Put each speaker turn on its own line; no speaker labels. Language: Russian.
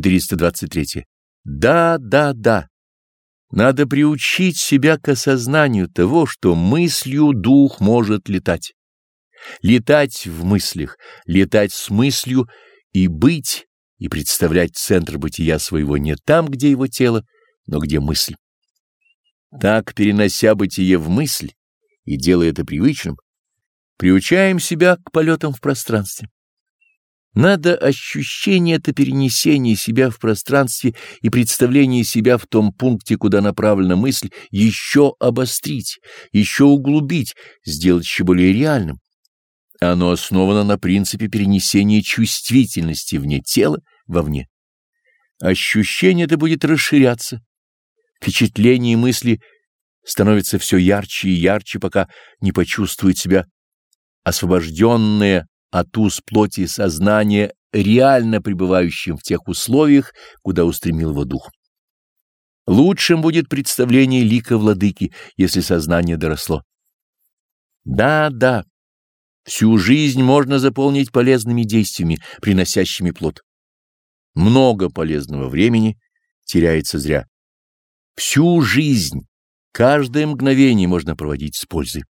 423. Да, да, да. Надо приучить себя к осознанию того, что мыслью дух может летать. Летать в мыслях, летать с мыслью и быть, и представлять центр бытия своего не там, где его тело, но где мысль. Так, перенося бытие в мысль и делая это привычным, приучаем себя к полетам в пространстве. Надо ощущение это перенесения себя в пространстве и представление себя в том пункте, куда направлена мысль, еще обострить, еще углубить, сделать еще более реальным. Оно основано на принципе перенесения чувствительности вне тела вовне. Ощущение это будет расширяться. Впечатление мысли становятся все ярче и ярче, пока не почувствует себя освобожденное от уз плоти сознания, реально пребывающим в тех условиях, куда устремил его дух. Лучшим будет представление лика владыки, если сознание доросло. Да, да, всю жизнь можно заполнить полезными действиями, приносящими плод. Много полезного времени теряется зря. Всю жизнь, каждое мгновение можно проводить с пользой.